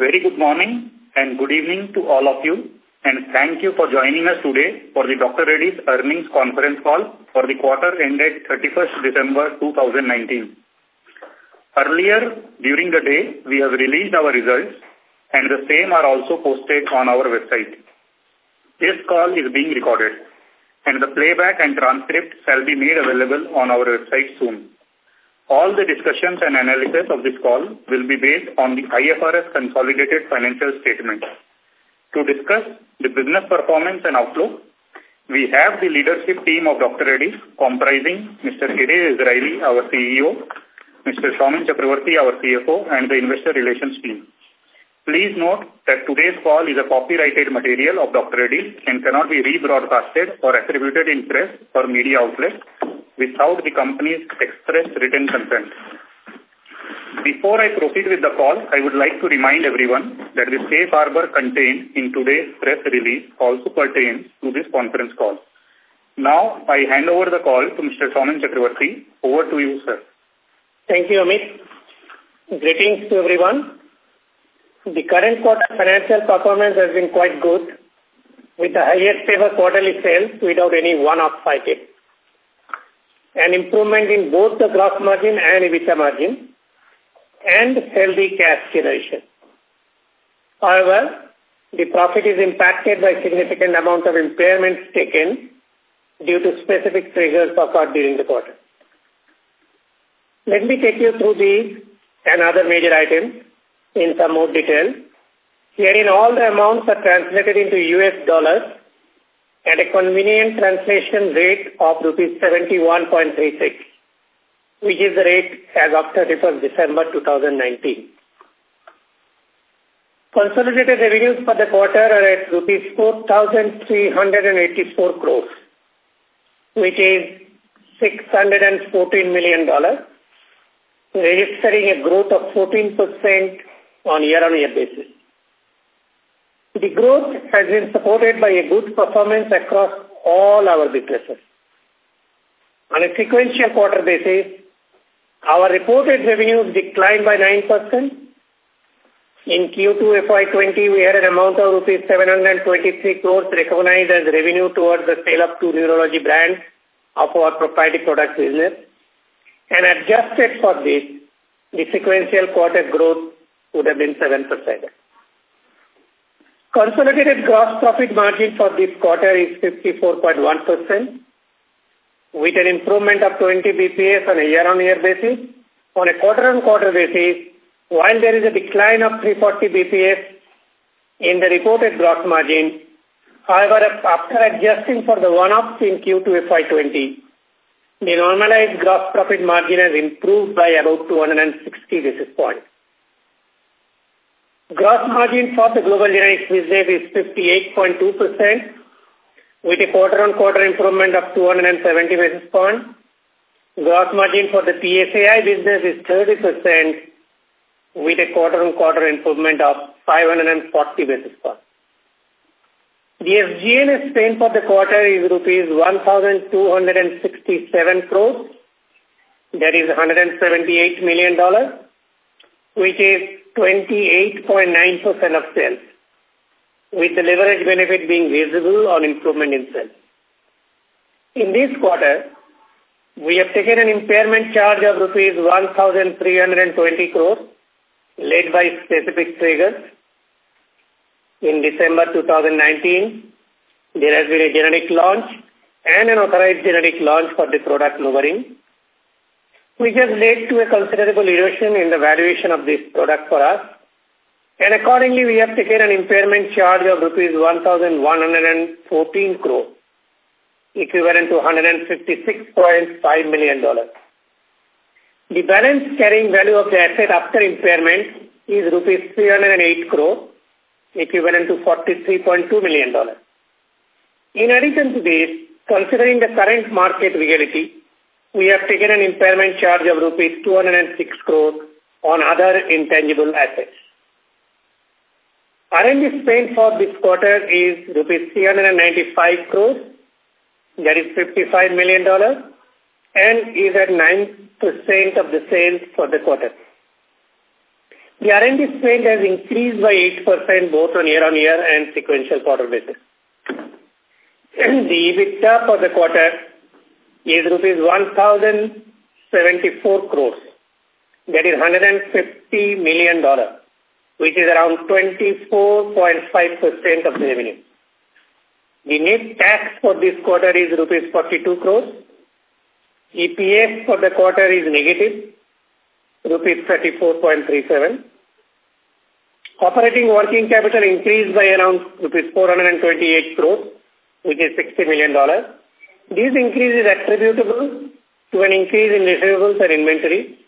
Very good morning and good evening to all of you and thank you for joining us today for the Dr. Reddy's earnings conference call for the quarter ended 31st December 2019. Earlier during the day, we have released our results and the same are also posted on our website. This call is being recorded and the playback and transcript shall be made available on our website soon. All the discussions and analysis of this call will be based on the IFRS consolidated financial statement. To discuss the business performance and outlook, we have the leadership team of Dr. Reddy's comprising Mr. Erez Israeli, our CEO, Mr. Saumen Chakraborty, our CFO, and the investor relations team. Please note that today's call is a copyrighted material of Dr. Reddy's and cannot be rebroadcasted or attributed in press or media outlets without the company's express written consent. Before I proceed with the call, I would like to remind everyone that the safe harbor contained in today's press release also pertains to this conference call. Now, I hand over the call to Mr. Saumen Chakraborty. Over to you, sir. Thank you, Amit. Greetings to everyone. The current quarter financial performance has been quite good with the highest ever quarterly sales without any one-off item an improvement in both the gross margin and EBITDA margin, and healthy cash generation. However, the profit is impacted by significant amount of impairments taken due to specific triggers occurred during the quarter. Let me take you through these and other major items in some more detail. Herein all the amounts are translated into US dollars at a convenient translation rate of rupees 71.36, which is the rate as of 31st December 2019. Consolidated revenues for the quarter are at rupees 4,384 crores, which is $614 million, registering a growth of 14% on year-on-year basis. The growth has been supported by a good performance across all our businesses. On a sequential quarter basis, our reported revenues declined by 9%. In Q2 FY20, we had an amount of rupees 723 crores recognized as revenue towards the sale of two neurology brands of our proprietary product business. And adjusted for this, the sequential quarter growth would have been 7%. Consolidated gross profit margin for this quarter is 54.1% with an improvement of 20 bps on a year-on-year basis. On a quarter-on-quarter basis, while there is a decline of 340 bps in the reported gross margin, however, after adjusting for the one-offs in Q2 FY20, the normalized gross profit margin has improved by about 260 basis points. Gross margin for the global generics business is 58.2% with a quarter-on-quarter improvement of 270 basis points. Gross margin for the PSAI business is 30% with a quarter-on-quarter improvement of 540 basis points. The SG&A spend for the quarter is rupees 1,267 crores. That is $178 million, which is 28.9% of sales, with the leverage benefit being visible on improvement in sales. In this quarter, we have taken an impairment charge of rupees 1,320 crores, led by specific triggers. In December 2019, there has been a generic launch and an authorized generic launch for the product NuvaRing which has led to a considerable erosion in the valuation of this product for us. And accordingly, we have taken an impairment charge of rupees 1,114 crore, equivalent to $156.5 million. The balance carrying value of the asset after impairment is rupees 308 crore, equivalent to $43.2 million. In addition to this, considering the current market reality, we have taken an impairment charge of rupees 206 crore on other intangible assets. R&D spend for this quarter is rupees 395 crores, that is $55 million, and is at 9% of the sales for the quarter. The R&D spend has increased by 8% both on year-on-year -year and sequential quarter basis. the EBITDA for the quarter is rupees 1,074 crores. That is $150 million, which is around 24.5% of the revenue. The net tax for this quarter is rupees 42 crores. EPS for the quarter is negative, rupees 34.37. Operating working capital increased by around rupees 428 crores, which is $60 million. This increase is attributable to an increase in receivables and inventory,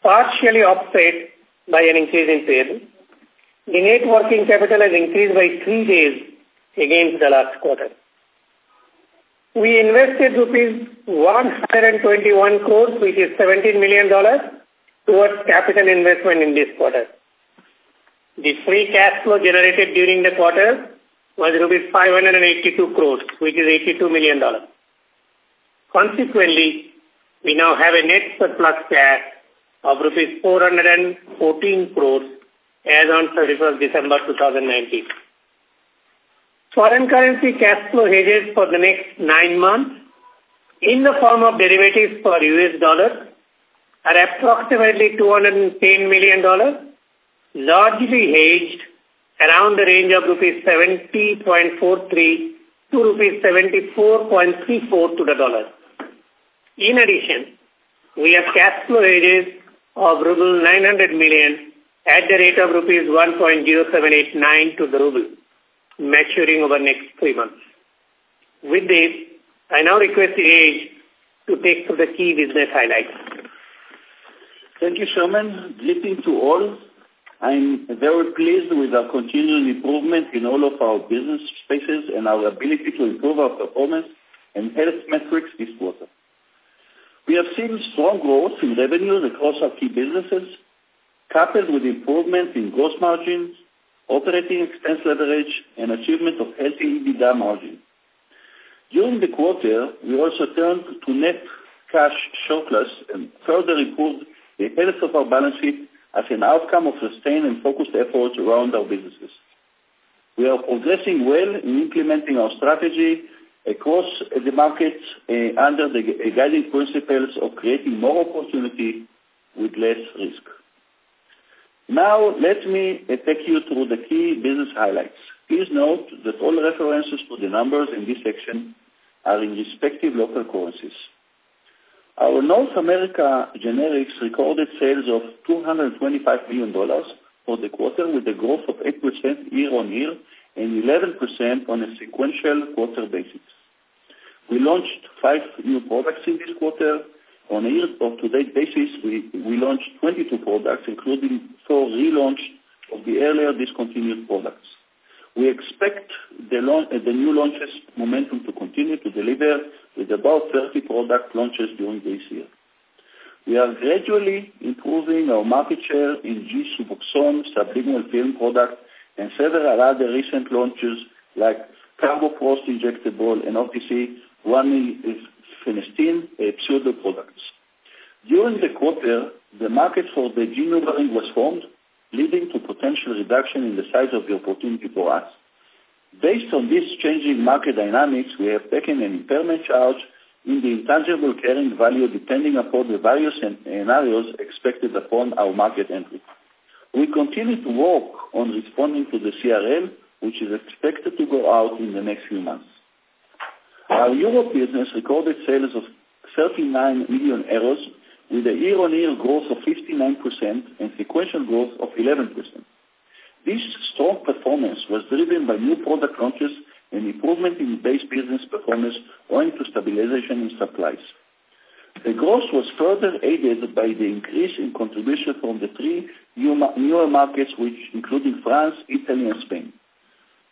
partially offset by an increase in payable. The net working capital has increased by three days against the last quarter. We invested rupees 121 crores, which is $17 million, towards capital investment in this quarter. The free cash flow generated during the quarter was rupees 582 crores, which is $82 million. Consequently, we now have a net surplus cash of rupees 414 crores as on 31st December 2019. Foreign currency cash flow hedges for the next nine months in the form of derivatives for US dollars are approximately $210 million, largely hedged around the range of rupees 70.43 to rupees 74.34 to the dollar. In addition, we have cash flow of ruble 900 million at the rate of rupees 1.0789 to the ruble, maturing over next three months. With this, I now request the age to take through the key business highlights. Thank you, Saumen. Greetings to all. I'm very pleased with our continuing improvement in all of our business spaces and our ability to improve our performance and health metrics this quarter. We have seen strong growth in revenues across our key businesses, coupled with improvement in gross margins, operating expense leverage, and achievement of healthy EBITDA margin. During the quarter, we also turned to net cash surplus and further improved the health of our balance sheet as an outcome of sustained and focused efforts around our businesses. We are progressing well in implementing our strategy across the markets uh, under the guiding principles of creating more opportunity with less risk. Now, let me uh, take you through the key business highlights. Please note that all references to the numbers in this section are in respective local currencies. Our North America generics recorded sales of $225 million for the quarter with a growth of 8% year-on-year and 11% on a sequential quarter basis. We launched five new products in this quarter. On a year-to-date basis, we, we launched 22 products, including four relaunch of the earlier discontinued products. We expect the, launch, uh, the new launches momentum to continue to deliver with about 30 product launches during this year. We are gradually improving our market share in G-Suboxone sublingual film product and several other recent launches like carboprost injectable and OTC one phenestin uh, pseudo products. During the quarter, the market for the G-NuvaRing was formed leading to potential reduction in the size of the opportunity for us. Based on these changing market dynamics, we have taken an impairment charge in the intangible carrying value depending upon the various scenarios expected upon our market entry. We continue to work on responding to the CRL, which is expected to go out in the next few months. Our Europe business recorded sales of 39 million euros with a year-on-year growth of 59% and sequential growth of 11%. This strong performance was driven by new product launches and improvement in base business performance owing to stabilization in supplies. The growth was further aided by the increase in contribution from the three new, newer markets, which including France, Italy, and Spain.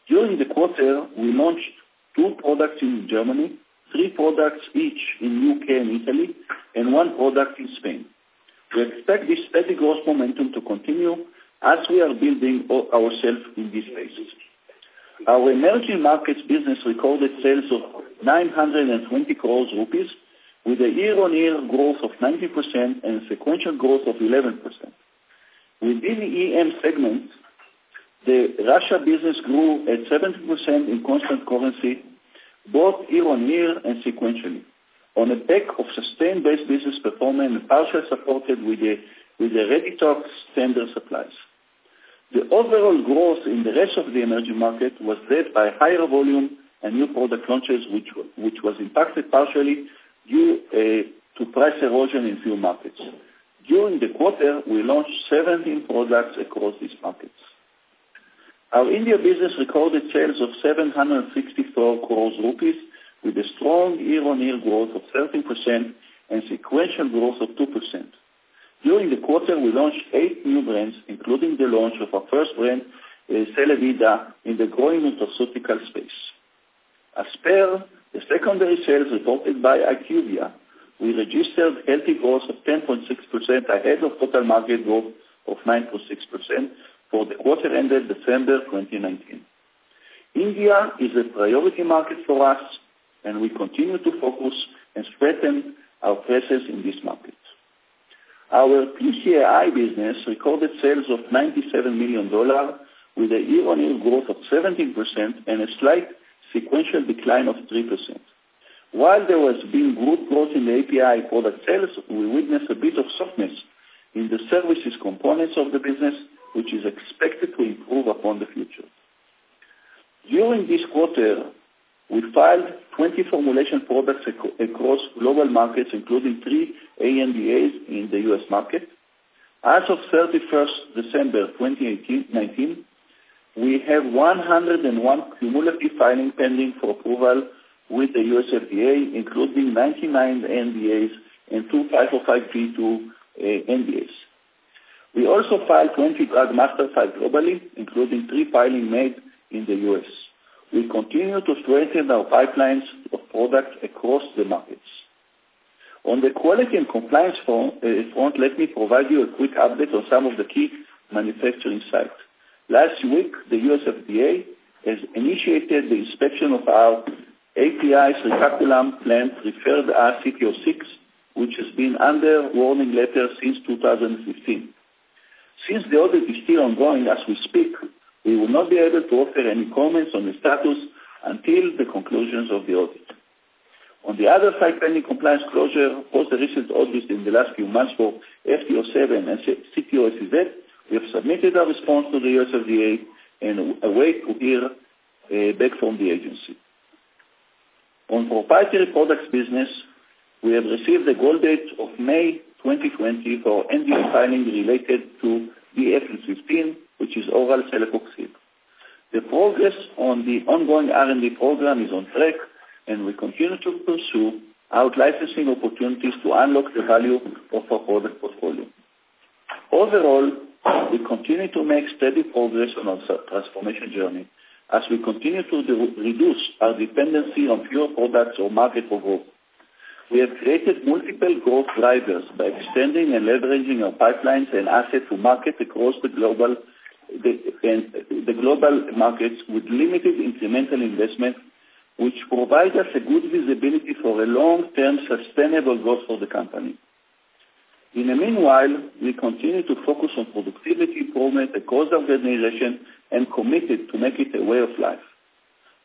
During the quarter, we launched two products in Germany, three products each in UK and Italy, and one product in Spain. We expect this steady growth momentum to continue as we are building ourselves in these spaces. Our emerging markets business recorded sales of 920 crores rupees with a year-on-year growth of 90% and sequential growth of 11%. Within the EM segment, the Russia business grew at 70% in constant currency, both year-on-year and sequentially, on the back of sustained base business performance and partially supported with the Reditux standard supplies. The overall growth in the rest of the emerging market was led by higher volume and new product launches, which which was impacted partially due uh, to price erosion in few markets. During the quarter, we launched 17 products across these markets. Our India business recorded sales of 764 crores rupees with a strong year-on-year growth of 13% and sequential growth of 2%. During the quarter, we launched eight new brands, including the launch of our first brand, eh, Celevida, in the growing nutraceutical space. As per the secondary sales reported by IQVIA, we registered healthy growth of 10.6% ahead of total market growth of 9.6% for the quarter ended December 2019. India is a priority market for us, and we continue to focus and strengthen our presence in this market. Our PSAI business recorded sales of $97 million with a year-on-year growth of 17% and a slight sequential decline of 3%. While there has been good growth in the API product sales, we witnessed a bit of softness in the services components of the business, which is expected to improve upon the future. During this quarter, we filed 20 formulation products across global markets, including three ANDAs in the U.S. market. As of 31st December 2019, we have 101 cumulative filing pending for approval with the U.S. FDA, including 99 ANDAs and two 505(b)(2) uh, NDAs. We also filed 20 Drug Master Files globally, including three filings made in the U.S. We continue to strengthen our pipelines of products across the markets. On the quality and compliance eh, front, let me provide you a quick update on some of the key manufacturing sites. Last week, the U.S. FDA has initiated the inspection of our API Srikakulam plant referred as CT06, which has been under warning letter since 2015. Since the audit is still ongoing as we speak, we will not be able to offer any comments on the status until the conclusions of the audit. On the other side, pending compliance closure, post the recent audits in the last few months for FTO7 and CT-OSZ, we have submitted our response to the U.S. FDA and await to hear uh, back from the agency. On proprietary products business, we have received the goal date of May 2020 for NDA filing related to BF15, which is oral celecoxib. The progress on the ongoing R&D program is on track, and we continue to pursue out-licensing opportunities to unlock the value of our product portfolio. Overall, we continue to make steady progress on our transformation journey as we continue to reduce our dependency on fewer products or market for growth. We have created multiple growth drivers by extending and leveraging our pipelines and assets to market across the global the, and the global markets with limited incremental investment, which provide us a good visibility for a long-term sustainable growth for the company. In the meanwhile, we continue to focus on productivity improvement across the organization and committed to make it a way of life.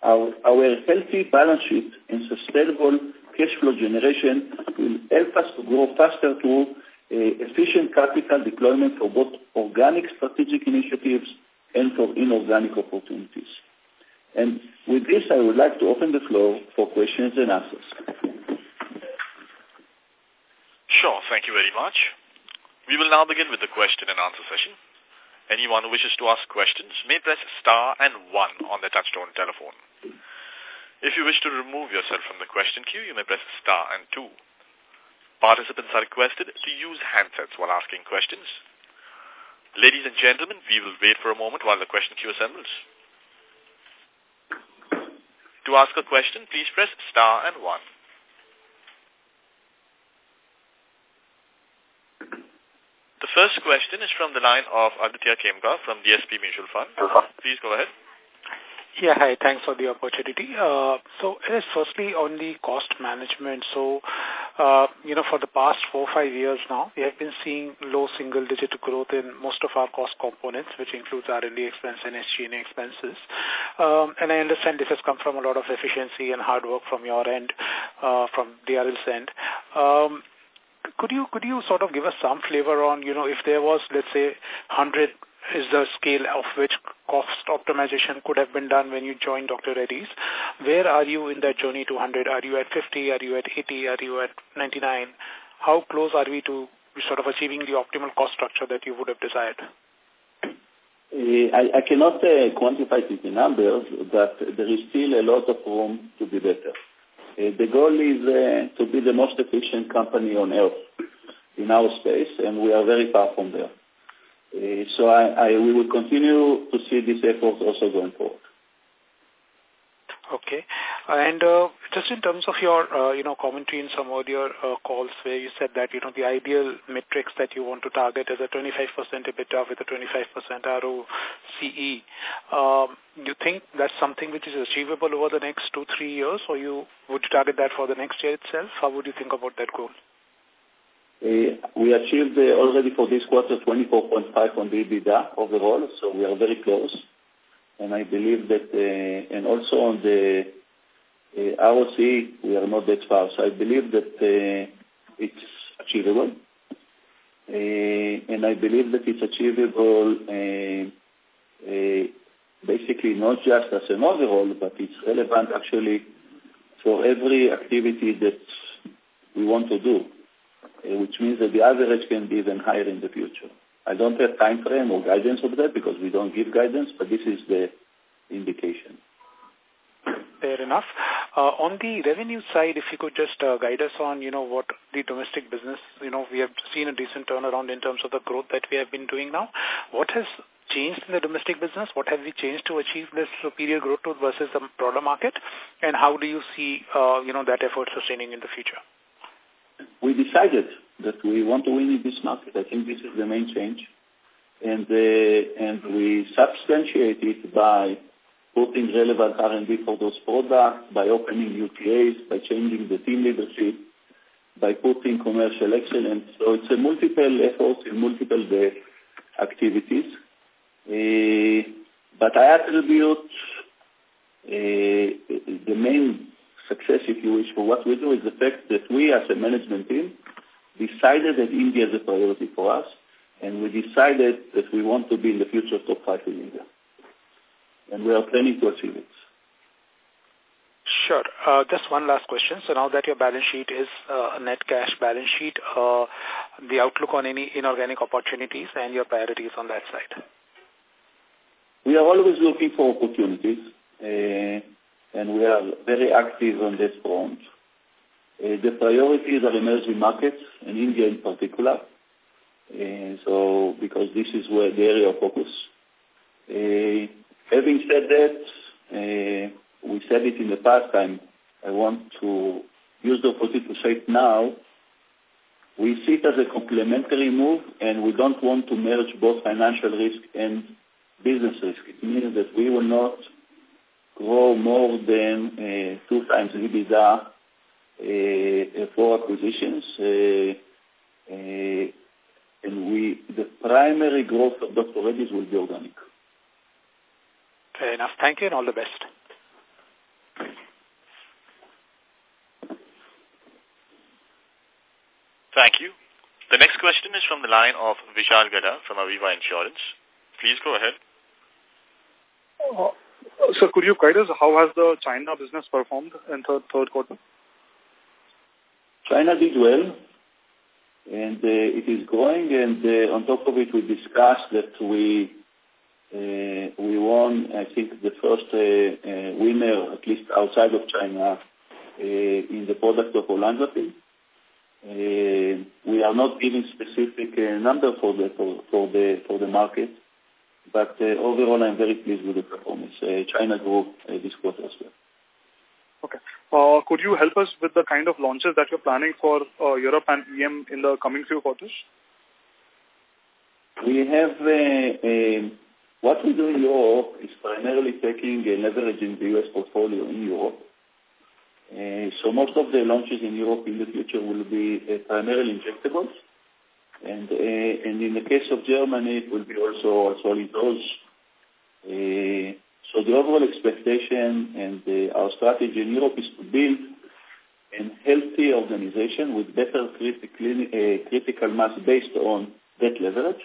Our, Our healthy balance sheet and sustainable cash flow generation will help us to grow faster through eh, efficient capital deployment for both organic strategic initiatives and for inorganic opportunities. And with this, I would like to open the floor for questions and answers. Sure. Thank you very much. We will now begin with the question and answer session. Anyone who wishes to ask questions may press star and one on their touchtone telephone. If you wish to remove yourself from the question queue, you may press star and two. Participants are requested to use handsets while asking questions. Ladies and gentlemen, we will wait for a moment while the question queue assembles. To ask a question, please press star and one. The first question is from the line of Aditya Khemka from DSP Mutual Fund. Please go ahead. Yeah. Hi. Thanks for the opportunity. Uh, so, it is firstly, on the cost management. So, uh, you know, for the past four five years now, we have been seeing low single-digit growth in most of our cost components, which includes R&D expense and SG&A expenses. Um, and I understand this has come from a lot of efficiency and hard work from your end, uh, from DRL's end. Um, could you could you sort of give us some flavor on, you know, if there was, let's say, 100 is the scale of which cost optimization could have been done when you joined Dr. Reddy's. Where are you in that journey to 100? Are you at 50? Are you at 80? Are you at 99? How close are we to sort of achieving the optimal cost structure that you would have desired? Uh, I, I cannot uh, quantify it in numbers, but there is still a lot of room to be better. Uh, the goal is uh, to be the most efficient company on earth in our space, and we are very far from there. Uh, so I, I, we will continue to see this effort also going forward. Okay. And uh, just in terms of your, uh, you know, commentary in some earlier uh, calls where you said that, you know, the ideal metrics that you want to target is a 25% EBITDA with a 25% ROCE. Um, you think that's something which is achievable over the next two, three years, or you would you target that for the next year itself? How would you think about that goal? Uh, we achieved uh, already for this quarter 24.5 on the EBITDA overall, so we are very close. And I believe that, uh, and also on the uh, ROC, we are not that far. So I believe that it's achievable. And I believe that it's achievable basically not just as an overall, but it's relevant actually for every activity that we want to do. Uh, which means that the average can be even higher in the future. I don't have time frame or guidance of that because we don't give guidance, but this is the indication. Fair enough. Uh, on the revenue side, if you could just uh, guide us on, you know, what the domestic business, you know, we have seen a decent turnaround in terms of the growth that we have been doing now. What has changed in the domestic business? What have we changed to achieve this superior growth versus the broader market? And how do you see, uh, you know, that effort sustaining in the future? We decided that we want to win in this market. I think this is the main change. And, uh, and we substantiate it by putting relevant R&D for those products, by opening new TAs, by changing the team leadership, by putting commercial excellence. So it's a multiple efforts in multiple uh, activities. Uh, but I attribute uh, the main success, if you wish, for what we do is the fact that we as a management team decided that India is a priority for us, and we decided that we want to be in the future top five in India. And we are planning to achieve it. Sure. Uh, just one last question. So now that your balance sheet is uh, a net cash balance sheet, uh, the outlook on any inorganic opportunities and your priorities on that side? We are always looking for opportunities. Uh, and we are very active on this front. Uh, the priorities are emerging markets, and India in particular. Uh, so, because this is where the area of focus. Uh, having said that, uh, we said it in the past time, I want to use the opportunity to say it now. We see it as a complementary move, and we don't want to merge both financial risk and business risk. It means that we will not grow more than uh, two times EBITDA uh, for acquisitions. Uh, and we, the primary growth of Dr. Reddy's will be organic. Fair enough. Thank you and all the best. Thank you. The next question is from the line of Vishal Gada from Aviva Insurance. Please go ahead. So could you guide us how has the China business performed in third, third quarter? China did well, and uh, it is growing. And uh, on top of it, we discussed that we uh, we won, I think, the first uh, uh, winner, at least outside of China, uh, in the product of olanzapine. we are not giving specific number for the for, for the for the market, but uh, overall, I'm very pleased with the performance. Uh, China grew uh, this quarter as well. Okay. Uh, could you help us with the kind of launches that you're planning for uh, Europe and EM in the coming few quarters? We have, uh, what we do in Europe is primarily taking and leveraging the U.S. portfolio in Europe. Uh, so most of the launches in Europe in the future will be uh, primarily injectables. And, uh, and in the case of Germany, it will be also a solid dose. Uh, so the overall expectation and uh, our strategy in Europe is to build a healthy organization with better critical, uh, critical mass based on debt leverage.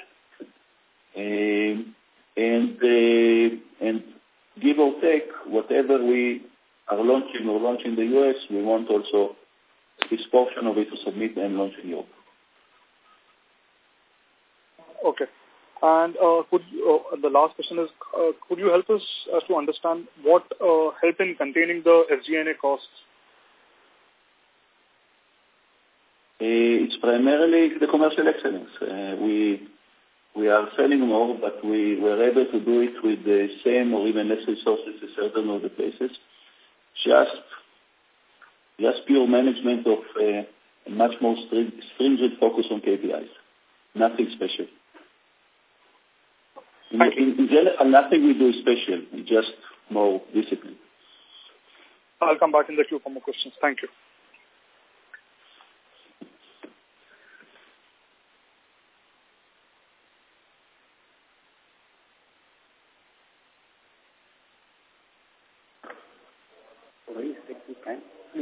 Um, and, uh, and give or take, whatever we are launching or launch in the US, we want also this portion of it to submit and launch in Europe. Okay. And uh, could uh, the last question is, uh, could you help us as to understand what uh, helped in containing the SG&A costs? Uh, it's primarily the commercial excellence. Uh, we we are selling more, but we were able to do it with the same or even less resources in certain of the places. Just just pure management of uh, a much more stringent focus on KPIs. Nothing special. In, in, in general, nothing we do special, just more discipline. I'll come back in the queue for more questions. Thank you.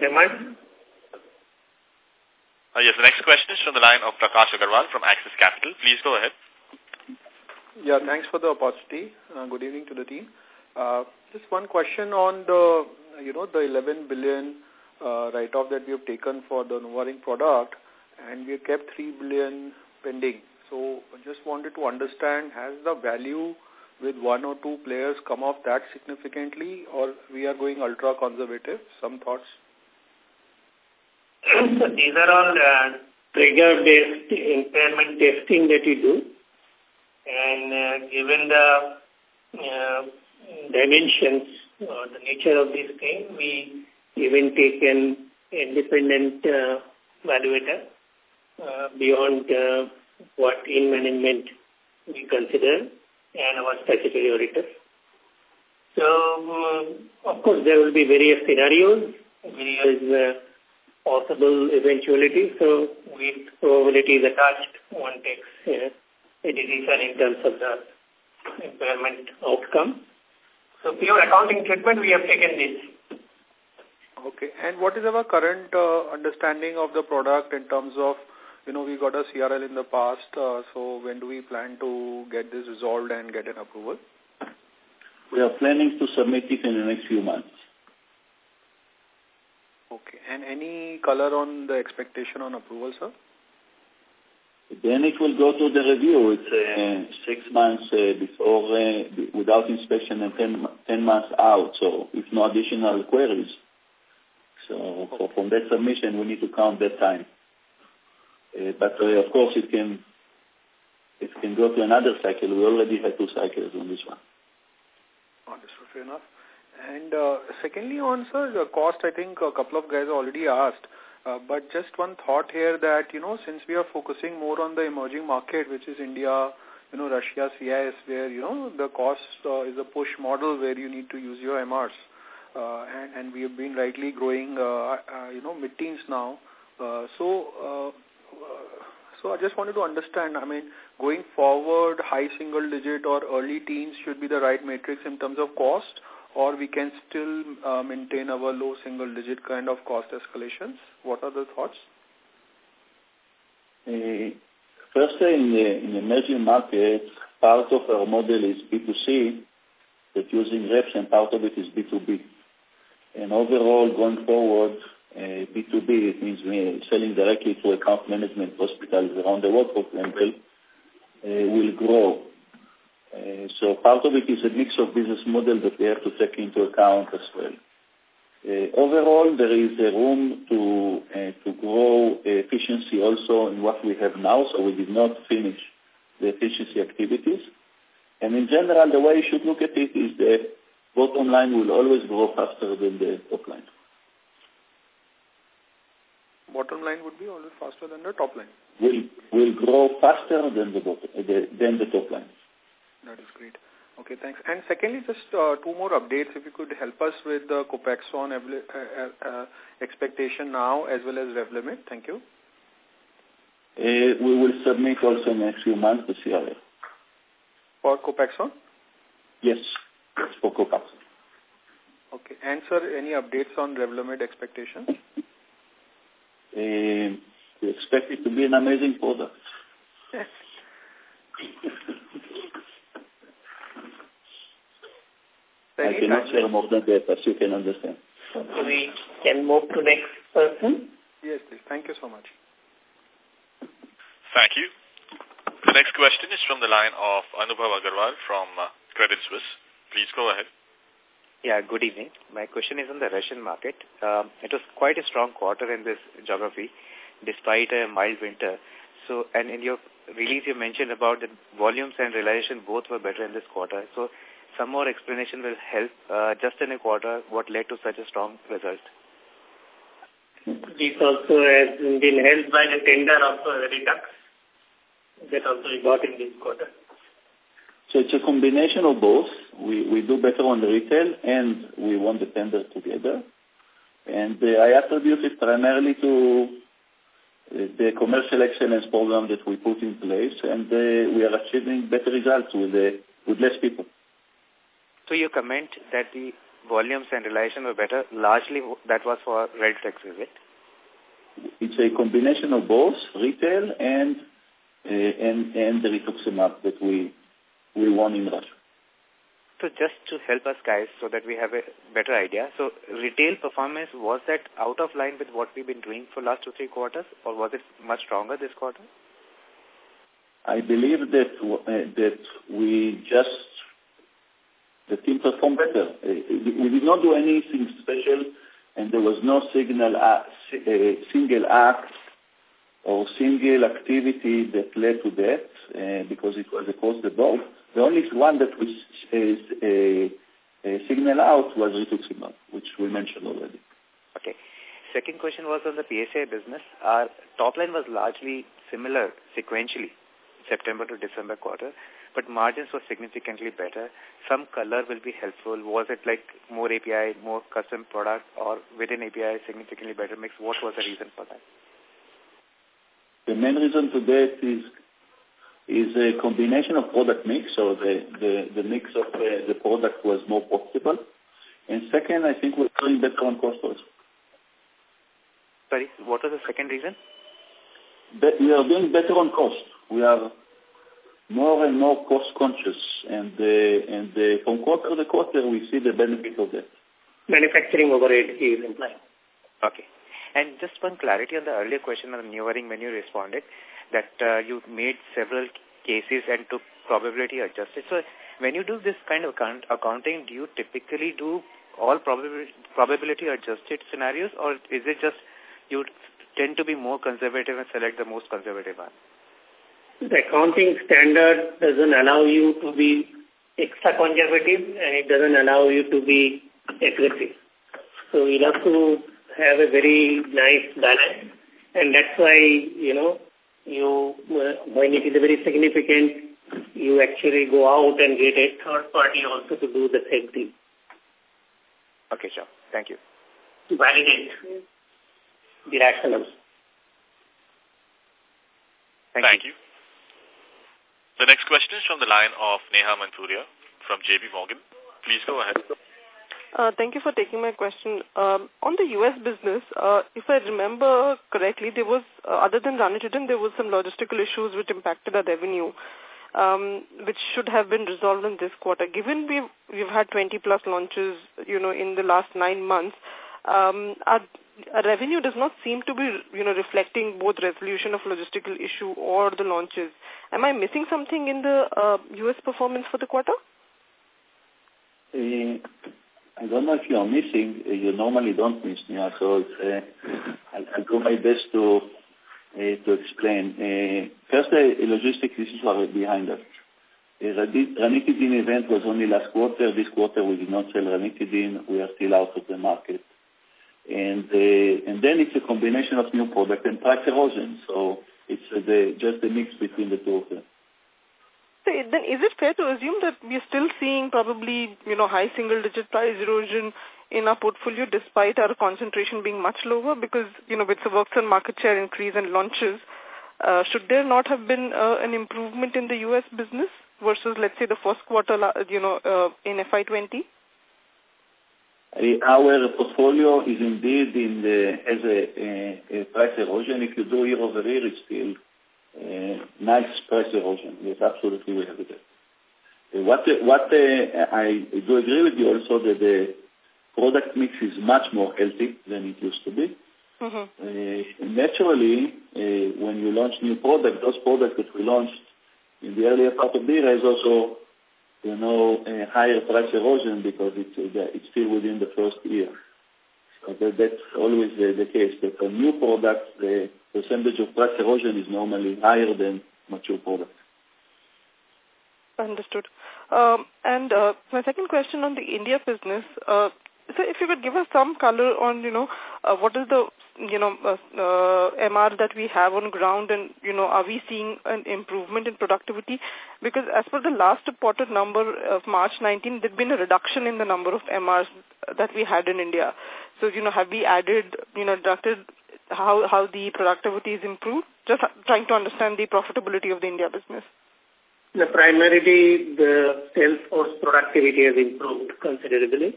Demand? Uh, yes, the next question is from the line of Prakash Agarwal from Axis Capital. Please go ahead. Yeah, thanks for the opportunity. Uh, good evening to the team. Uh, just one question on the, you know, the 11 billion uh, write-off that we have taken for the NuvaRing product, and we have kept 3 billion pending. So I just wanted to understand, has the value with one or two players come off that significantly, or we are going ultra-conservative? Some thoughts? these are all uh, trigger-based impairment testing that you do. And uh, given the uh, dimensions or the nature of this thing, we even take an independent uh, evaluator uh, beyond uh, what in management we consider and our statutory auditor. So, uh, of course, there will be various scenarios, various uh, possible eventualities. So, with probabilities attached, one takes a decision in terms of the impairment outcome. So pure accounting treatment, we have taken this. Okay. And what is our current uh, understanding of the product in terms of, you know, we got a CRL in the past, uh, so when do we plan to get this resolved and get an approval? We are planning to submit it in the next few months. Okay. And any color on the expectation on approval, sir? Then it will go to the review. It's uh, six months uh, before, uh, without inspection and ten, ten months out. So if no additional queries. So for, from that submission, we need to count that time. Uh, but uh, of course, it can it can go to another cycle. We already had two cycles on this one. Understood. Fair enough. And uh, secondly, on sir, the cost, I think a couple of guys already asked. Uh, but just one thought here that, you know, since we are focusing more on the emerging market, which is India, you know, Russia, CIS, where, you know, the cost uh, is a push model where you need to use your MRs. Uh, and, and we have been rightly growing, uh, uh, you know, mid-teens now. Uh, so, uh, so I just wanted to understand, I mean, going forward, high single digit or early teens should be the right matrix in terms of cost, or we can still uh, maintain our low single-digit kind of cost escalations? What are the thoughts? Uh, first, in the, in the emerging markets, part of our model is B2C, that using reps, and part of it is B2B. And overall, going forward, uh, B2B, it means we selling directly to account management hospitals around the world, for example, uh, will grow uh, so part of it is a mix of business model that we have to take into account as well. Uh, overall, there is a room to uh, to grow efficiency also in what we have now, so we did not finish the efficiency activities. And in general, the way you should look at it is the bottom line will always grow faster than the top line. Bottom line would be always faster than the top line. Will will grow faster than the bottom, than the top line. That is great. Okay, thanks. And secondly, just uh, two more updates. If you could help us with the Copaxone uh, uh, uh, expectation now as well as Revlimid. Thank you. Uh, we will submit also in the next few months the CRF. For Copaxone? Yes, for Copaxone. Okay. And, sir, any updates on Revlimid expectations? Uh, we expect it to be an amazing product. I cannot share more than that, as you can understand. So we can move to next person. Yes, please. Thank you so much. Thank you. The next question is from the line of Anubhav Agarwal from uh, Credit Suisse. Please go ahead. Yeah, good evening. My question is on the Russian market. Um, it was quite a strong quarter in this geography, despite a mild winter. So, and in your release, you mentioned about the volumes and realization both were better in this quarter. So, some more explanation will help uh, just in a quarter what led to such a strong result. This also has been helped by the tender of uh, Reditux that also we got in this quarter. So it's a combination of both. We, we do better on the retail and we won the tender together. And uh, I attribute it primarily to uh, the commercial excellence program that we put in place and uh, we are achieving better results with, uh, with less people. So you comment that the volumes and realization were better. Largely that was for red Reditux, is it? It's a combination of both retail and uh, and and the rituximab that we we won in Russia. So just to help us guys so that we have a better idea. So retail performance, was that out of line with what we've been doing for last two, three quarters or was it much stronger this quarter? I believe that uh, that we just the team performed better. Uh, we did not do anything special, and there was no signal uh, single act or single activity that led to that, uh, because it was across the board. The only one that was a signal out was rituximab, which we mentioned already. Okay. Second question was on the PSA business. Our top line was largely similar sequentially, September to December quarter but margins were significantly better. Some color will be helpful. Was it like more API, more custom product, or within API significantly better mix? What was the reason for that? The main reason to that is is a combination of product mix, so the, the, the mix of uh, the product was more profitable. And second, I think we're doing better on cost also. Sorry, what was the second reason? That we are doing better on cost. We are more and more cost conscious, and uh, and uh, from quarter to quarter we see the benefit of that. Manufacturing overhead is implying. Okay. And just one clarity on the earlier question on the NuvaRing when you responded, that uh, you made several cases and took probability adjusted. So when you do this kind of account accounting, do you typically do all probability, probability adjusted scenarios or is it just you tend to be more conservative and select the most conservative one? The accounting standard doesn't allow you to be extra conservative and it doesn't allow you to be aggressive. So you have to have a very nice balance and that's why, you know, you uh, when it is very significant, you actually go out and get a third party also to do the same thing. Okay, sure. Thank you. To validate the rationale. Thank, Thank you. you. The next question is from the line of Neha Manpuria from JP Morgan. Please go ahead. Uh, thank you for taking my question. Um, on the U.S. business, uh, if I remember correctly, there was, uh, other than ranitidine, there was some logistical issues which impacted our revenue, um, which should have been resolved in this quarter. Given we've, we've had 20 plus launches, you know, in the last nine months, um, our revenue does not seem to be, you know, reflecting both resolution of logistical issue or the launches. Am I missing something in the uh, U.S. performance for the quarter? Uh, I don't know if you are missing. Uh, you normally don't miss me, so I'll, I'll do my best to uh, to explain. First, the logistic issues are behind us. Ranitidine event was only last quarter. This quarter we did not sell ranitidine. We are still out of the market. And uh, and then it's a combination of new product and price erosion. So it's uh, the, just a mix between the two of them. So then is it fair to assume that we're still seeing probably, you know, high single-digit price erosion in our portfolio despite our concentration being much lower? Because, you know, with the works on market share increase and launches, uh, should there not have been uh, an improvement in the U.S. business versus, let's say, the first quarter, you know, uh, in FY20? Our portfolio is indeed in the, as a, a, a price erosion. If you do year over year, it's still uh, nice price erosion. Yes, absolutely, we have it. Uh, what what uh, I do agree with you also that the product mix is much more healthy than it used to be. Mm-hmm. Uh, naturally, uh, when you launch new products, those products that we launched in the earlier part of the year has also, you know, a higher price erosion because it's it's still within the first year. So that, that's always the, the case. That for new products, the percentage of price erosion is normally higher than mature products. Understood. Um, and uh, my second question on the India business, uh, so if you could give us some color on, you know, uh, what is the, you know, uh, uh, MR that we have on ground and, you know, are we seeing an improvement in productivity? Because as per the last reported number of March 19, there'd been a reduction in the number of MRs that we had in India. So, you know, have we added, you know, deducted how, how the productivity is improved? Just trying to understand the profitability of the India business. The primarily, the sales force productivity has improved considerably.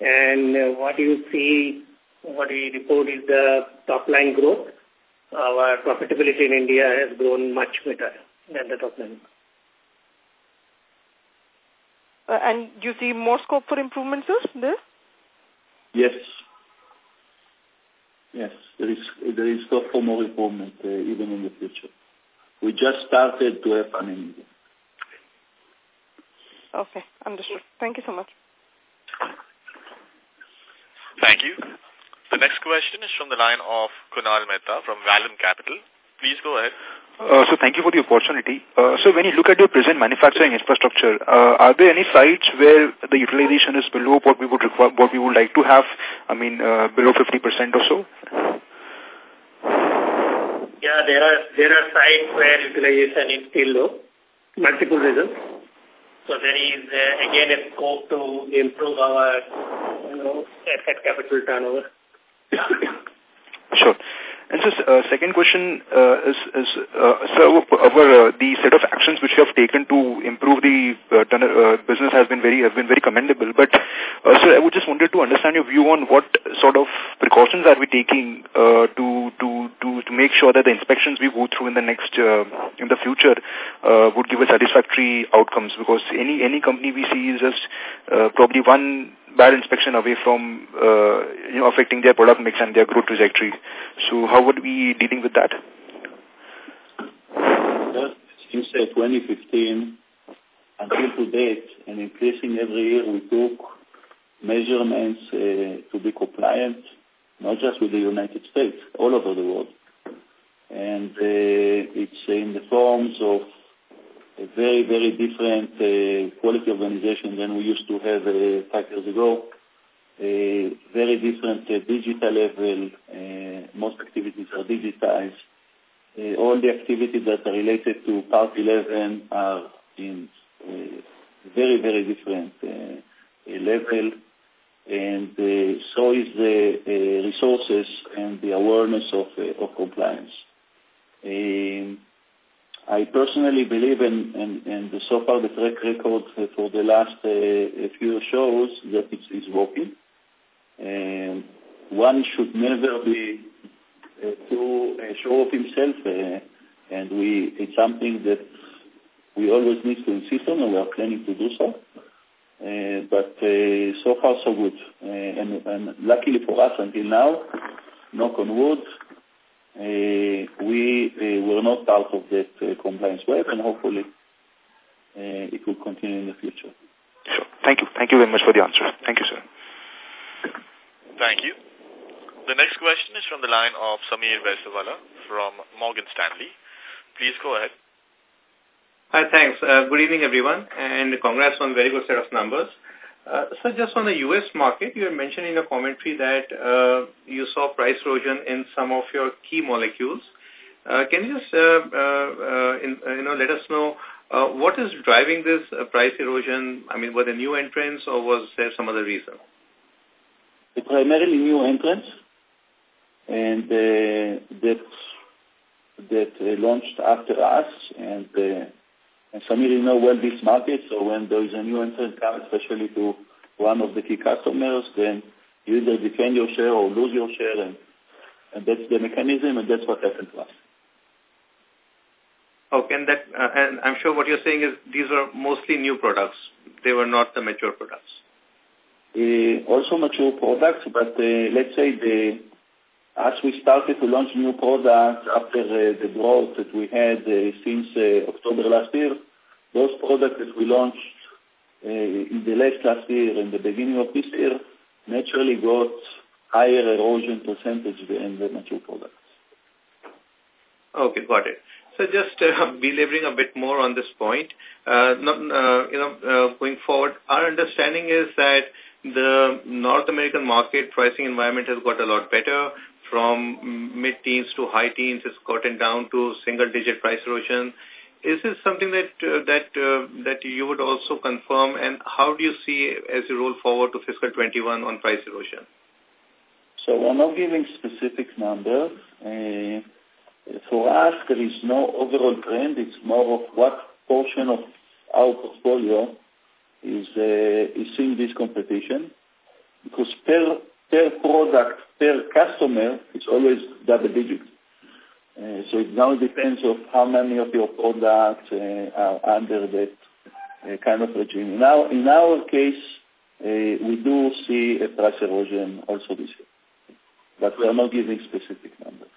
And uh, what you see, what we report is the top line growth. Our profitability in India has grown much better than the top line. Uh, and you see more scope for improvements, there? Yes. Yes, there is there is scope for more improvement uh, even in the future. We just started to have an India. Okay, understood. Thank you so much. Thank you. The next question is from the line of Kunal Mehta from Vallum Capital. Please go ahead. Uh, so thank you for the opportunity. Uh, so when you look at your present manufacturing infrastructure, uh, are there any sites where the utilization is below what we would require, what we would like to have? I mean, uh, below 50% or so? Yeah, there are there are sites where utilization is still low. Multiple reasons. So there is uh, again a scope to improve our you know asset capital turnover. Sure. And so, uh, second question uh, is, is uh, so our, uh, the set of actions which you have taken to improve the uh, uh, business has been very have been very commendable. But so I would just wanted to understand your view on what sort of precautions are we taking to to to to make sure that the inspections we go through in the next in the future would give us satisfactory outcomes. Because any any company we see is just probably one bad inspection away from uh, you know affecting their product mix and their growth trajectory. So how would we dealing with that? You said 2015 until to date, and increasing every year, we took measurements uh, to be compliant, not just with the United States, all over the world. And uh, it's in the forms of a very, very different uh, quality organization than we used to have uh, five years ago. A very different uh, digital level. Uh, most activities are digitized. Uh, all the activities that are related to Part 11 are in uh, very, very different uh, level. And uh, so is the resources and the awareness of, of compliance. Um, I personally believe, in, in, in so far the track record for the last uh, few shows that it's, it's working. And one should never be uh, too uh, sure of himself, uh, and we it's something that we always need to insist on, and we are planning to do so. Uh, but uh, so far so good, uh, and, and luckily for us until now, knock on wood, we uh, were not part of that uh, compliance wave, and hopefully uh, it will continue in the future. Sure. Thank you. Thank you very much for the answer. Thank you, sir. Thank you. The next question is from the line of Samir Baisiwala from Morgan Stanley. Please go ahead. Hi, thanks. Uh, good evening, everyone, and congrats on very good set of numbers. Uh, so just on the U.S. market, you had mentioned in your commentary that uh, you saw price erosion in some of your key molecules. Uh, can you just, uh, uh, in, uh, you know, let us know what is driving this price erosion? I mean, were there new entrants or was there some other reason? Primarily new entrants and that that launched after us and and Samir, you know well this market, so when there is a new entrant come, especially to one of the key customers, then you either defend your share or lose your share, and, and that's the mechanism, and that's what happened to us. Okay, and that, uh, and I'm sure what you're saying is these are mostly new products. They were not the mature products. Uh, also mature products, but uh, let's say the as we started to launch new products after uh, the growth that we had uh, since uh, October last year, those products that we launched uh, in the late last year and the beginning of this year naturally got higher erosion percentage than the mature products. Okay, got it. So just uh, belaboring a bit more on this point, uh, not, uh, you know, uh, going forward, our understanding is that the North American market pricing environment has got a lot better from mid-teens to high teens. It's gotten down to single-digit price erosion. Is this something that that that you would also confirm, and how do you see as you roll forward to fiscal 21 on price erosion? So we're not giving specific numbers. Uh, for us, there is no overall trend. It's more of what portion of our portfolio is uh, is seeing this competition. Because per per product, per customer, it's always double digit. Uh, so it now depends of how many of your products uh, are under that uh, kind of regime. In our, in our case, uh, we do see a price erosion also this year, but we are not giving specific numbers.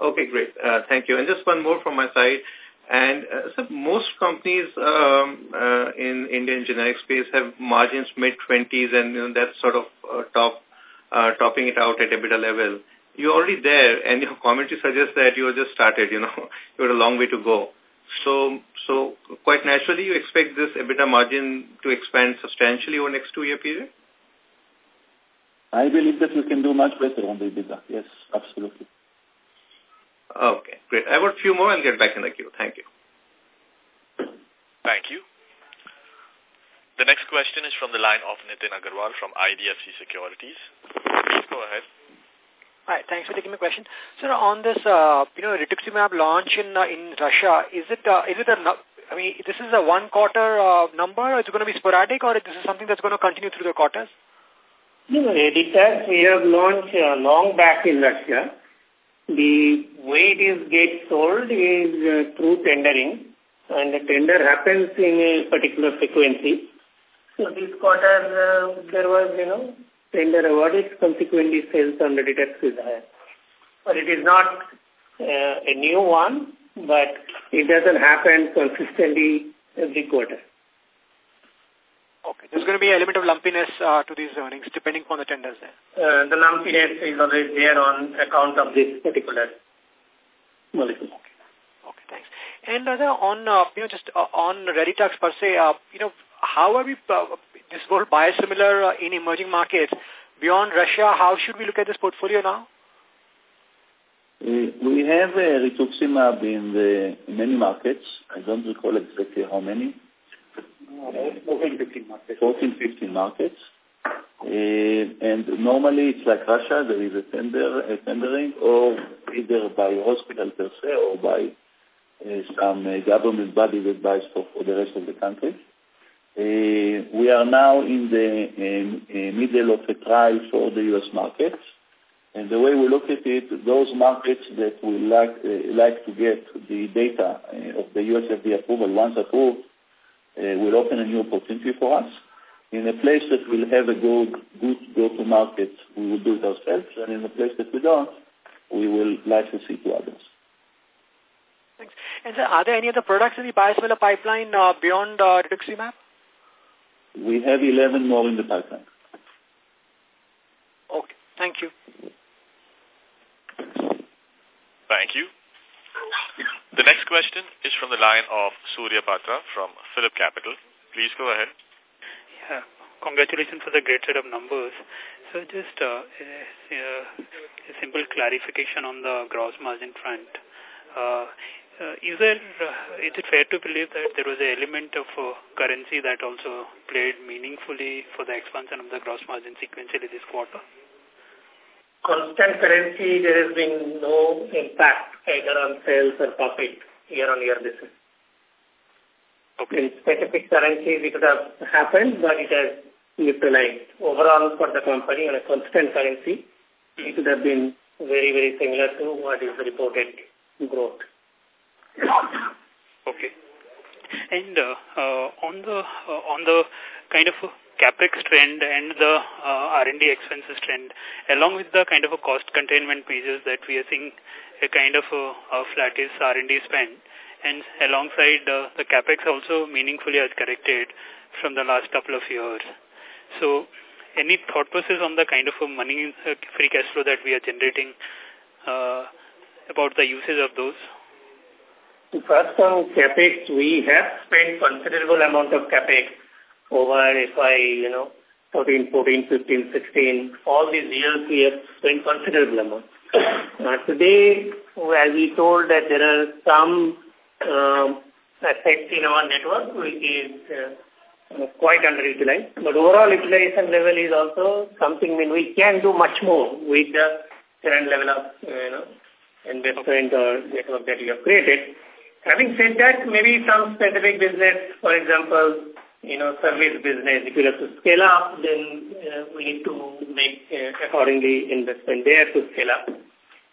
Okay, great. Uh, thank you. And just one more from my side. And uh, so most companies um, uh, in Indian generic space have margins mid-20s and you know, that's sort of uh, top, uh, topping it out at EBITDA level. You're already there and your commentary suggests that you just started, you know, you have a long way to go. So, so quite naturally you expect this EBITDA margin to expand substantially over next two-year period? I believe that we can do much better on the EBITDA. Yes, absolutely. Okay, great. I have a few more. I'll get back in the queue. Thank you. Thank you. The next question is from the line of Nitin Agarwal from IDFC Securities. Please go ahead. Hi, thanks for taking my question. So on this, uh, you know, rituximab launch in uh, in Russia, is it uh, is it a I mean, this is a one quarter uh, number, or it's going to be sporadic, or is this is something that's going to continue through the quarters? No, Reditux, we have launched uh, long back in Russia. The way it is get sold is uh, through tendering and the tender happens in a particular frequency. So this quarter uh, there was, you know, tender awarded, consequently sales on Reditux is higher. But it is not uh, a new one, but it doesn't happen consistently every quarter. Okay. There's going to be an element of lumpiness uh, to these earnings depending upon the tenders there. Uh, the lumpiness is always there on account of this particular molecule. Okay. Okay, thanks. And uh, on, uh, you know, just uh, on Reditux per se, uh, you know, how are we, uh, this whole biosimilar uh, in emerging markets, beyond Russia, how should we look at this portfolio now? Uh, we have uh, rituximab in, the, in many markets. I don't recall exactly how many. 14, 15 markets. 14, 15 markets. Uh, and normally it's like Russia, there is a tender, a tendering, or either by hospital per se or by uh, some uh, government body that buys for, for the rest of the country. Uh, we are now in the middle of a trial for the U.S. market. And the way we look at it, those markets that we like, uh, like to get the data uh, of the U.S. FDA approval once approved, uh, will open a new opportunity for us. In a place that will have a good, good go-to-market, we will do it ourselves, and in a place that we don't, we will license it to others. Thanks. And sir, are there any other products in the biosimilar pipeline uh, beyond uh, rituximab? We have 11 more in the pipeline. Okay. Thank you. Thank you. The next question is from the line of Surya Patra from Phillip Capital. Please go ahead. Yeah, congratulations for the great set of numbers. So just uh, a, a, simple clarification on the gross margin front. Uh, uh, is there, uh, is it fair to believe that there was an element of uh, currency that also played meaningfully for the expansion of the gross margin sequentially this quarter? Constant currency, there has been no impact either on sales or profit year-on-year basis. Okay. In specific currencies, it could have happened, but it has neutralized. Overall, for the company on a constant currency, it would have been very, very similar to what is reported growth. Okay. And uh, uh, on the uh, on the kind of capex trend and the uh, R&D expenses trend, along with the kind of a cost containment measures that we are seeing, a kind of a, a flattish R&D spend, and alongside uh, the capex also meaningfully has corrected from the last couple of years. So, any thought process on the kind of a money uh, free cash flow that we are generating uh, about the usage of those? First on capex, we have spent considerable amount of capex over FY, you know, 13, 14, 15, 16. All these years we have spent considerable amount. Uh, today, as we told that there are some um, assets in our network which is uh, quite underutilized. But overall utilization level is also something I mean, we can do much more with the current level of you know investment or network that we have created. Having said that, maybe some specific business, for example, you know, service business, if you have to scale up, then uh, we need to make uh, accordingly investment there to scale up.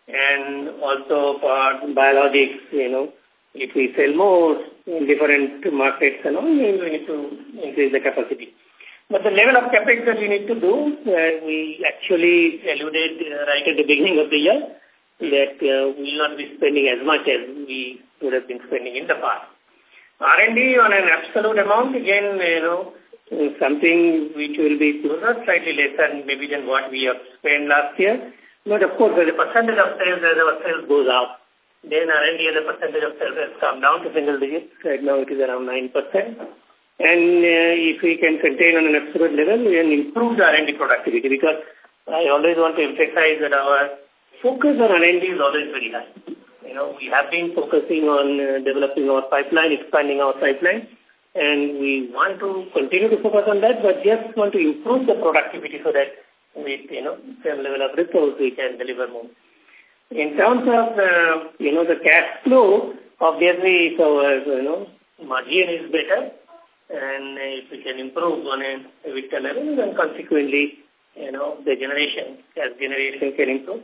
And also for biologics, you know, if we sell more in different markets and all, we need to increase the capacity. But the level of capex that we need to do, uh, we actually alluded uh, right at the beginning of the year that uh, we will not be spending as much as we would have been spending in the past. R&D on an absolute amount, again, you know, something which will be closer, slightly lesser maybe than what we have spent last year. But of course, as a percentage of sales, as our sales goes up, then R&D as a percentage of sales has come down to single digits. Right now it is around 9%. And uh, if we can contain on an absolute level, we can improve the R&D productivity because I always want to emphasize that our focus on R&D is always very high. You know, we have been focusing on uh, developing our pipeline, expanding our pipeline, and we want to continue to focus on that, but just want to improve the productivity so that with, you know, same level of resource we can deliver more. In terms of, uh, you know, the cash flow, obviously, so, uh, you know, margin is better, and if we can improve on a EBITDA level, then consequently, you know, the generation, cash generation can improve.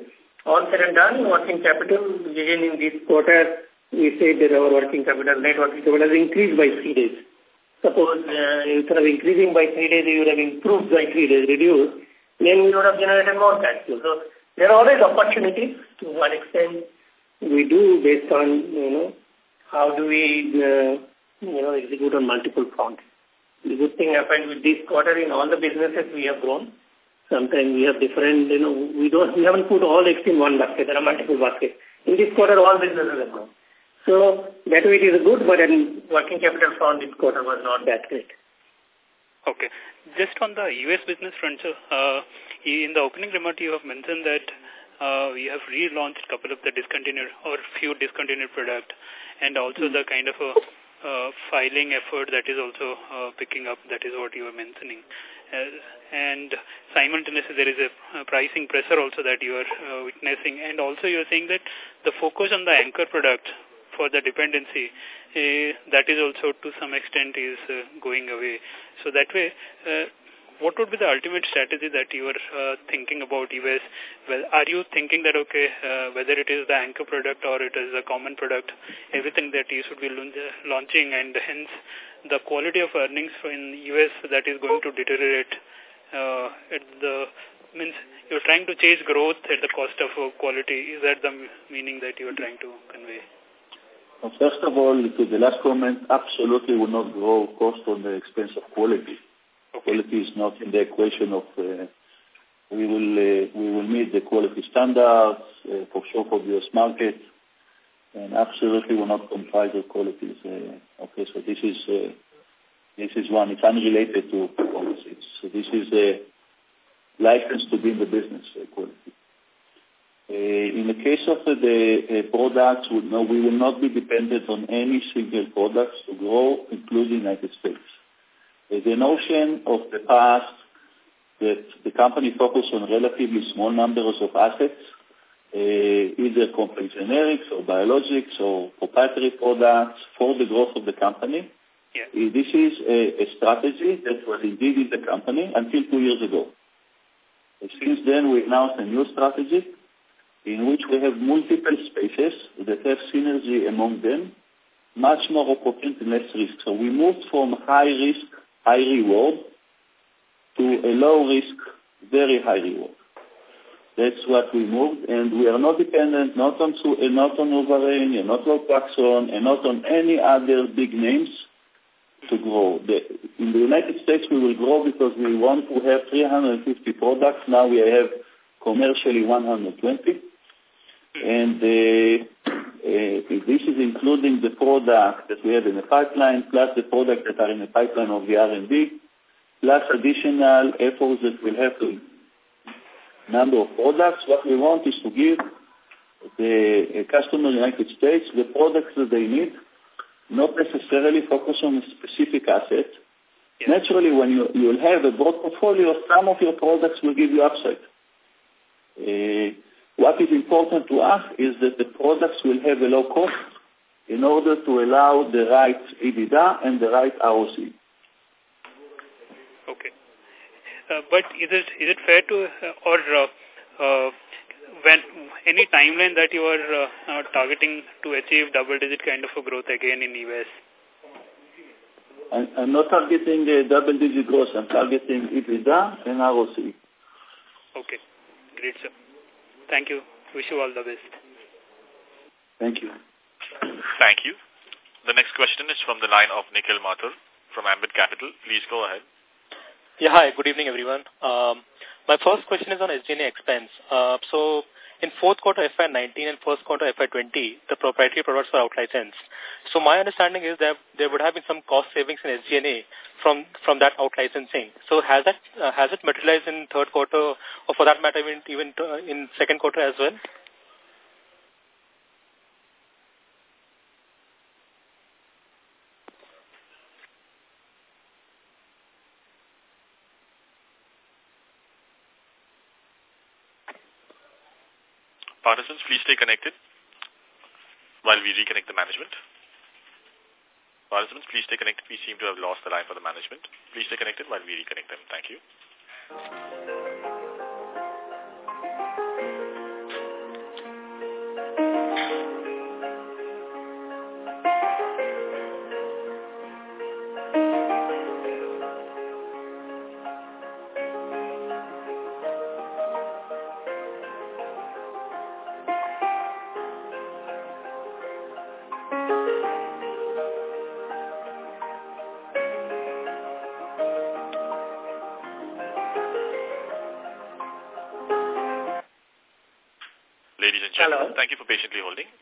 All said and done, working capital, again in this quarter, we said that our working capital, net working capital has increased by three days. Suppose uh, instead of increasing by three days, you would have improved by three days, reduced, then we would have generated more cash flow. So there are always opportunities to what extent we do based on, you know, how do we, uh, you know, execute on multiple fronts. The good thing happened with this quarter in all the businesses we have grown. Sometimes we have different, you know, we don't, we haven't put all eggs in one basket. There are multiple baskets. In this quarter, all businesses have grown. So that way it is good, but in working capital front this quarter was not that great. Okay. Just on the U.S. business front, so, uh, in the opening remark you have mentioned that uh, we have relaunched a couple of the discontinued or few discontinued product and also mm -hmm. the kind of a uh, filing effort that is also uh, picking up, that is what you were mentioning. And simultaneously there is a pricing pressure also that you are uh, witnessing and also you are saying that the focus on the anchor product for the dependency uh, that is also to some extent is uh, going away. So that way, uh, what would be the ultimate strategy that you are uh, thinking about US? Well, are you thinking that, okay, uh, whether it is the anchor product or it is a common product, everything that you should be launching and hence the quality of earnings in US that is going to deteriorate uh, the means you're trying to chase growth at the cost of uh, quality. Is that the meaning that you're trying to convey? Well, first of all, to the last comment, absolutely will not grow cost on the expense of quality. Okay. Quality is not in the equation of uh, we will uh, we will meet the quality standards uh, for sure for the US market, and absolutely will not compromise the qualities. Uh, okay, so this is uh, this is one. It's unrelated to performance. So this is a license to be in the business uh, quality. Uh, in the case of uh, the uh, products, we, no, we will not be dependent on any single products to grow, including the United States. The notion of the past that the company focused on relatively small numbers of assets, uh, either complex generics or biologics or proprietary products for the growth of the company. Yeah. This is a, a strategy that was indeed in the company until two years ago. Since then, we announced a new strategy in which we have multiple spaces that have synergy among them, much more opportunity, and less risk. So we moved from high risk, high reward to a low risk, very high reward. That's what we moved, and we are not dependent not on not on NuvaRing, and not on Copaxone, and not on any other big names to grow. The, in the United States, we will grow because we want to have 350 products. Now we have commercially 120. And uh, this is including the product that we have in the pipeline, plus the product that are in the pipeline of the R&D, plus additional efforts that we'll have to number of products. What we want is to give the uh, customer in the United States the products that they need, not necessarily focus on a specific asset. Naturally, when you you will have a broad portfolio, some of your products will give you upside. What is important to us is that the products will have a low cost in order to allow the right EBITDA and the right ROC. Okay. Uh, but is it is it fair to uh, or uh, uh, when any timeline that you are uh, uh, targeting to achieve double digit kind of a growth again in US? I'm, I'm not targeting uh, double digit growth. I'm targeting EBITDA and ROC. Okay, great sir. Thank you. Wish you all the best. Thank you. Thank you. The next question is from the line of Nikhil Mathur from Ambit Capital. Please go ahead. Yeah, hi. Good evening, everyone. Um, my first question is on SG&A expense. Uh, so, in fourth quarter FY19 and first quarter FY20, the proprietary products were out-licensed. So, my understanding is that there would have been some cost savings in SG&A from from that out-licensing. So, has that uh, has it materialized in third quarter, or for that matter, even even uh, in second quarter as well? Participants, please stay connected while we reconnect the management. Participants, please stay connected. We seem to have lost the line for the management. Please stay connected while we reconnect them. Thank you.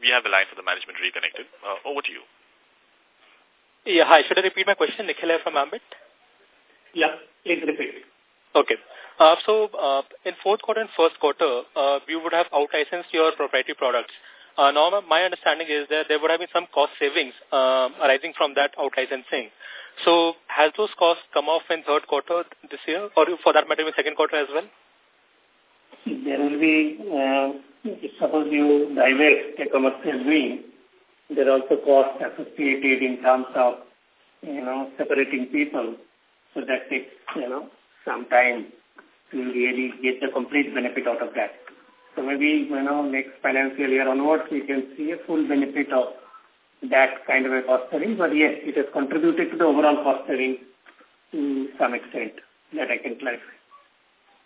We have the line for the management reconnected. Uh, over to you. Yeah, hi. Should I repeat my question? Nikhil here from Ambit. Yeah, please repeat. Okay. Uh, so, uh, in fourth quarter and first quarter, uh, you would have out-licensed your proprietary products. Uh, now, my understanding is that there would have been some cost savings uh, arising from that out-licensing. So, has those costs come off in third quarter this year, or for that matter, in second quarter as well? There will be, uh, suppose you divest a commercial wing, there are also costs associated in terms of, you know, separating people. So that takes, you know, some time to really get the complete benefit out of that. So maybe, you know, next financial year onwards, we can see a full benefit of that kind of a cost saving. But yes, it has contributed to the overall cost saving to some extent that I can clarify.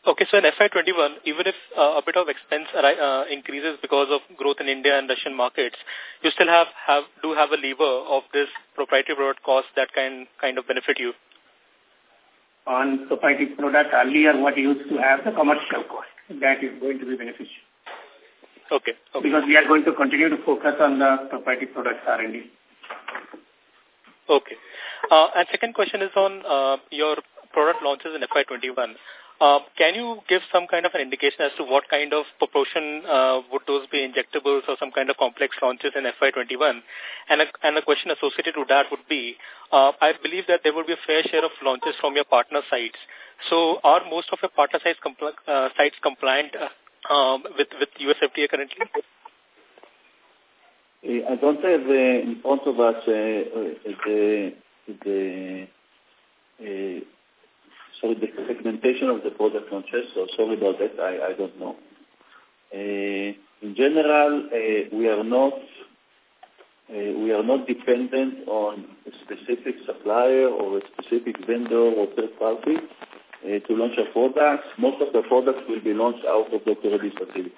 Okay, so in FY21, even if uh, a bit of expense uh, increases because of growth in India and Russian markets, you still have, have do have a lever of this proprietary product cost that can kind of benefit you. On proprietary product, earlier what used to have the commercial cost, that is going to be beneficial. Okay. okay. Because we are going to continue to focus on the proprietary products R&D. Okay. Uh, and second question is on uh, your product launches in FY21. Uh, can you give some kind of an indication as to what kind of proportion uh, would those be injectables or some kind of complex launches in FY21? And a, and a question associated to that would be, uh, I believe that there would be a fair share of launches from your partner sites. So are most of your partner sites, compl uh, sites compliant uh, um, with, with US FDA currently? I don't have uh, in front of us uh the, the uh, sorry, the segmentation of the product launches, so sorry about that, I, I don't know. Uh, in general, uh, we are not uh, we are not dependent on a specific supplier or a specific vendor or third party uh, to launch our products. Most of the products will be launched out of Dr. Reddy's facility.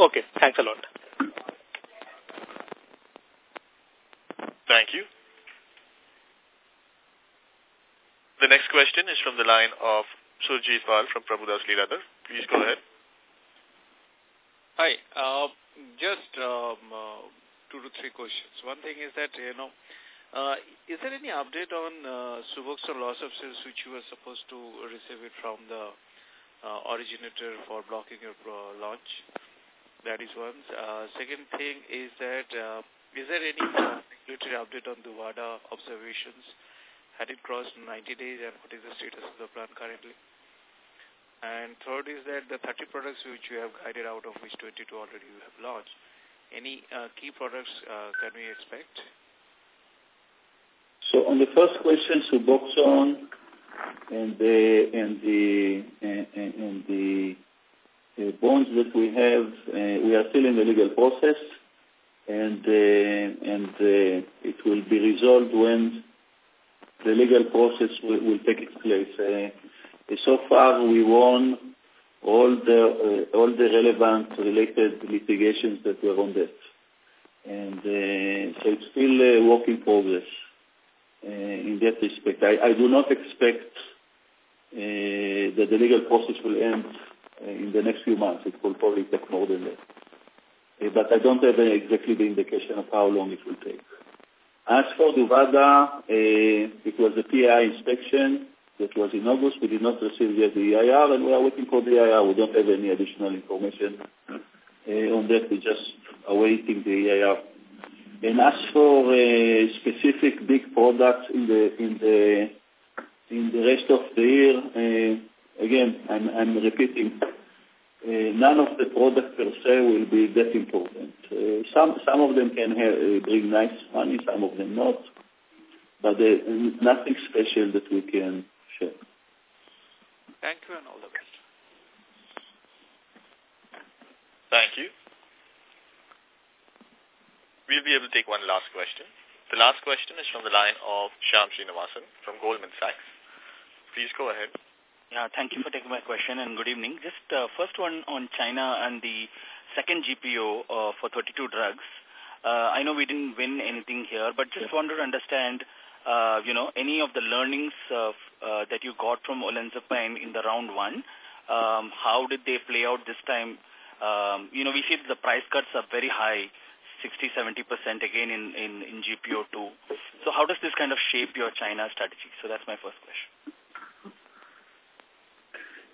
Okay, thanks a lot. Thank you. The next question is from the line of Surjit Pal from Prabhudas Lilladher. Please go ahead. Hi. Uh, just um, uh, two to three questions. One thing is that, you know, uh, is there any update on uh, Suboxone loss of sales which you were supposed to receive it from the uh, originator for blocking your uh, launch? That is one. Uh, second thing is that, uh, is there any regulatory update on the Duvvada observations had it crossed 90 days and what is the status of the plan currently? And third is that the 30 products which you have guided out of which 22 already you have launched, any uh, key products uh, can we expect? So on the first question, Suboxone and the and the and, and the uh, bonds that we have, uh, we are still in the legal process, and uh, and uh, it will be resolved when the legal process will, will take its place. Uh, so far, we won all the uh, all the relevant related litigations that were on that, and uh, so it's still a work in progress uh, in that respect. I, I do not expect uh, that the legal process will end uh, in the next few months. It will probably take more than that. But I don't have exactly the indication of how long it will take. As for Duvvada, uh, it was a PI inspection that was in August. We did not receive yet the EIR, and we are waiting for the EIR. We don't have any additional information uh, on that. We're just awaiting the EIR. And as for uh, specific big products in the in the in the rest of the year, uh, again, I'm, I'm repeating, none of the products per se will be that important. Uh, some some of them can have, uh, bring nice money, some of them not, but there is nothing special that we can share. Thank you and all the best. Thank you. We'll be able to take one last question. The last question is from the line of Shyam Srinivasan from Goldman Sachs. Please go ahead. Yeah, thank you for taking my question and good evening. Just uh, first one on China and the second GPO uh, for 32 drugs. Uh, I know we didn't win anything here, but just wanted to understand, uh, you know, any of the learnings of, uh, that you got from olanzapine in the round one. Um, how did they play out this time? Um, you know, we see the price cuts are very high, 60, 70% again in, in, in GPO2. So how does this kind of shape your China strategy? So that's my first question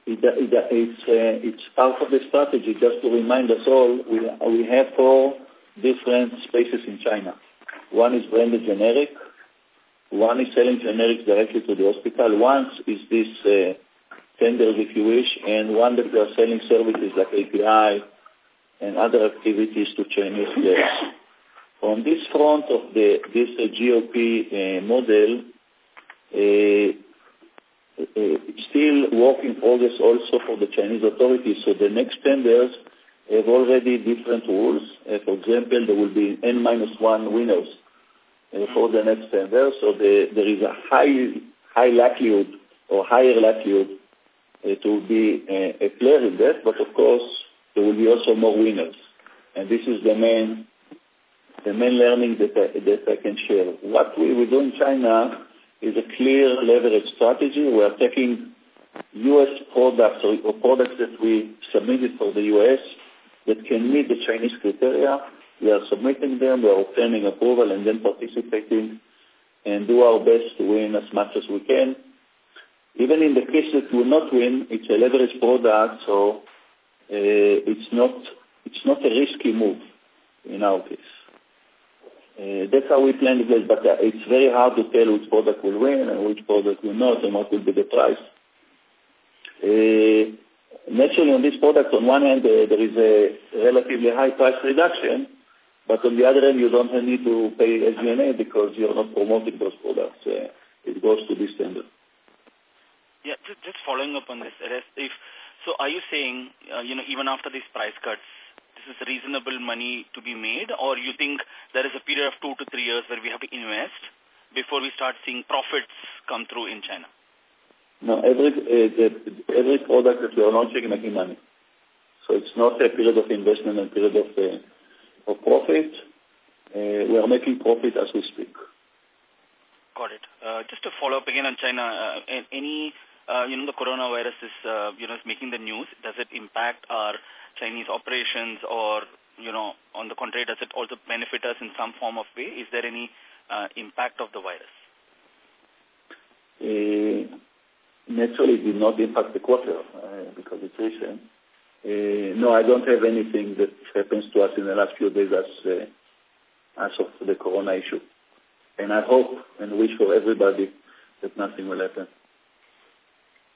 it, it, it's, uh, it's part of the strategy. Just to remind us all, we, we have four different spaces in China. One is branded generic, one is selling generics directly to the hospital, one is this uh, tenders, if you wish, and one that we are selling services like API and other activities to Chinese players. On this front of the this uh, GOP uh, model, uh, still work in progress also for the Chinese authorities. So the next tenders have already different rules. Uh, for example, there will be N-1 winners uh, for the next tender. So the, there is a high, high likelihood or higher likelihood uh, to be uh, a player in that. But of course, there will be also more winners. And this is the main, the main learning that I, that I can share. What we will do in China is a clear leverage strategy. We are taking U.S. products or, or products that we submitted for the U.S. that can meet the Chinese criteria. We are submitting them, we are obtaining approval and then participating and do our best to win as much as we can. even in the case that we will not win, it's a leverage product, so uh, it's not it's not a risky move in our case. Uh, that's how we plan the place, but uh, it's very hard to tell which product will win and which product will not and what will be the price. Uh, naturally, on this product, on one hand, uh, there is a relatively high price reduction, but on the other hand, you don't need to pay SG&A because you're not promoting those products. Uh, it goes to this standard. Yeah, just, just following up on this, if so, are you saying, uh, you know, even after these price cuts, this is reasonable money to be made, or you think there is a period of two to three years where we have to invest before we start seeing profits come through in China? No, every uh, every product that we are launching is making money. So it's not a period of investment and period of uh, of profit. Uh, we are making profit as we speak. Got it. Uh, just to follow up again on China, uh, any uh, you know, the coronavirus is, uh, you know, is making the news. Does it impact our Chinese operations or, you know, on the contrary, does it also benefit us in some form of way? Is there any uh, impact of the virus? Uh, naturally, it did not impact the quarter uh, because it's recent. Uh, no, I don't have anything that happens to us in the last few days as, uh, as of the corona issue. And I hope and wish for everybody that nothing will happen.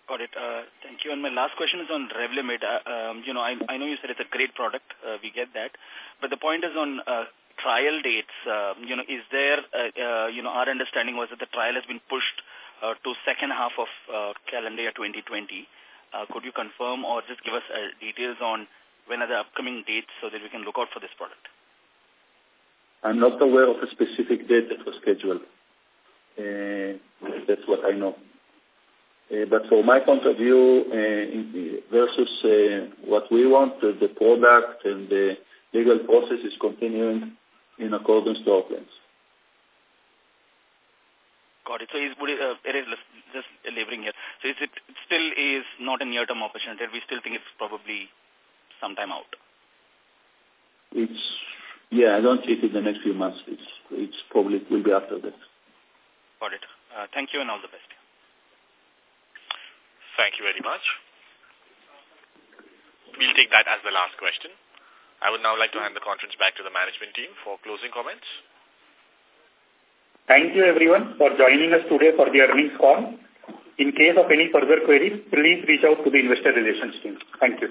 Got it. Uh, thank you. And my last question is on Revlimid. Uh, um, you know, I, I know you said it's a great product. Uh, we get that. But the point is on uh, trial dates. Uh, you know, is there, uh, uh, you know, our understanding was that the trial has been pushed uh, to second half of uh, calendar year 2020. Uh, could you confirm or just give us uh, details on when are the upcoming dates so that we can look out for this product? I'm not aware of a specific date that was scheduled. Uh, that's what I know. Uh, but from my point of view, uh, versus uh, what we want, uh, the product and the legal process is continuing in accordance to our plans. Got it. So is, would it, uh, it is just laboring here. So is it, it still is not a near-term opportunity. We still think it's probably sometime out. It's, yeah, I don't think in the next few months. It's, it's probably will be after that. Got it. Uh, thank you and all the best. Thank you very much. We'll take that as the last question. I would now like to hand the conference back to the management team for closing comments. Thank you everyone for joining us today for the earnings call. In case of any further queries, please reach out to the investor relations team. Thank you.